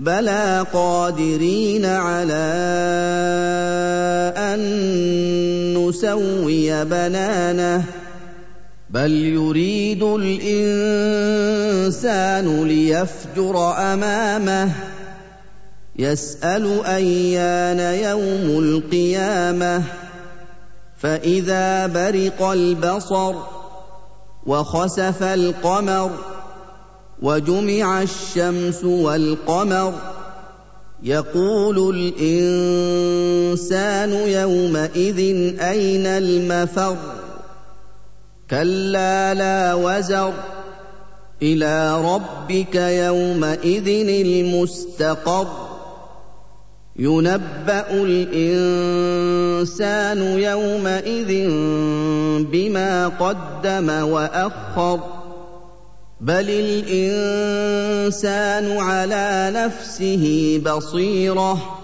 بلى قادرين على ان نسوي بنانه بل يريد الانسان ليفجر امامه يسال ايان يوم القيامه فاذا برق البصر وخسف القمر وجمع الشمس والقمر. يقول الإنسان يومئذ أين المفر؟ كلا لا وزر. إلى ربك يومئذ المستقر. ينبأ الإنسان يومئذ بما قدم وأخر. بل الانسان على نفسه بصيره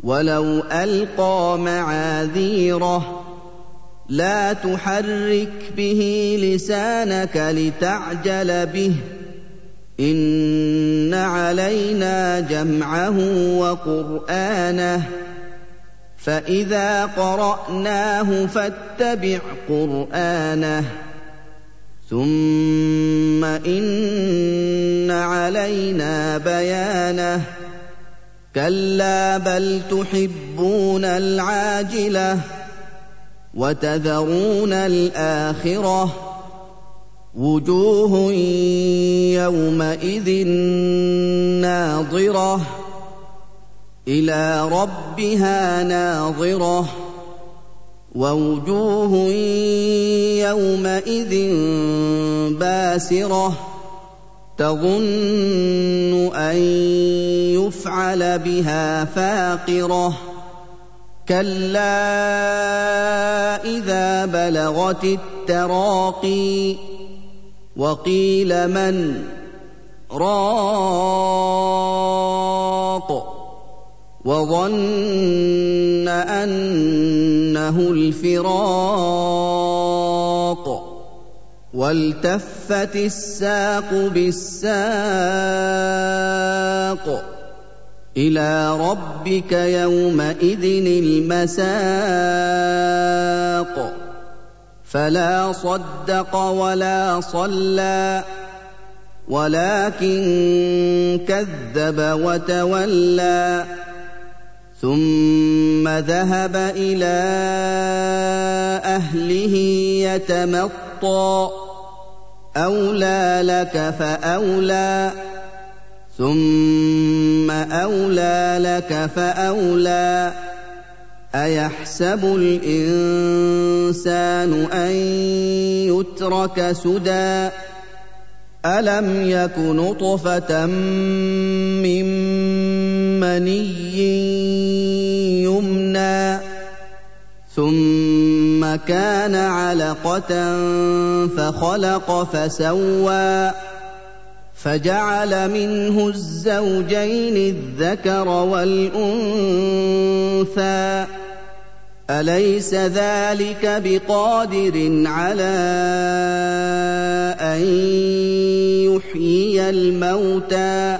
ولو القى معاذيره لا تحرك به لسانك لتعجل به ان علينا جمعه وقرانه فاذا قراناه فاتبع قرانه ثم ان علينا بيانه كلا بل تحبون العاجله وتذرون الاخره وجوه يومئذ ناظره إلى ربها ناظره ووجوه يومئذ باسرة تظن أن يفعل بها فاقرة كلا إذا بلغت التراقي وقيل من راق وظن أنه الفراق والتفت الساق بالساق إلى ربك يومئذ المساق فلا صدق ولا صلى ولكن كذب وتولى ثم ذهب إلى أهله يتمطى. أولى لك فأولى. ثم أولى لك فأولى. أيحسب الإنسان أن يترك سدى؟ ألم يك نطفة من مني؟ كان علقة فخلق فسوى فجعل منه الزوجين الذكر والأنثى أليس ذلك بقادر على أن يحيي الموتى